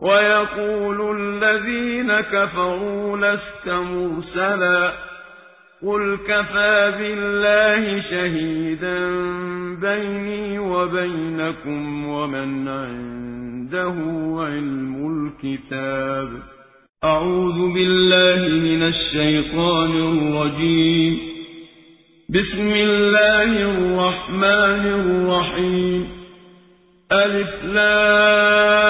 ويقول الذين كفروا لست مرسلا قل كفى بالله شهيدا بيني وبينكم ومن عنده علم الكتاب. أعوذ بالله من الشيطان الرجيم. بسم الله الرحمن الرحيم. ألف لام.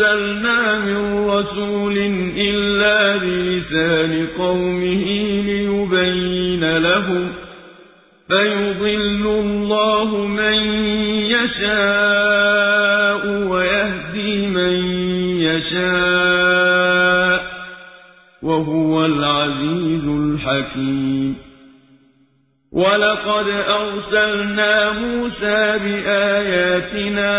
أرسلنا من رسول إلا بلسان قومه ليبين لهم فيضل الله من يشاء ويهدي من يشاء وهو العزيز الحكيم. ولقد أرسلنا موسى بآياتنا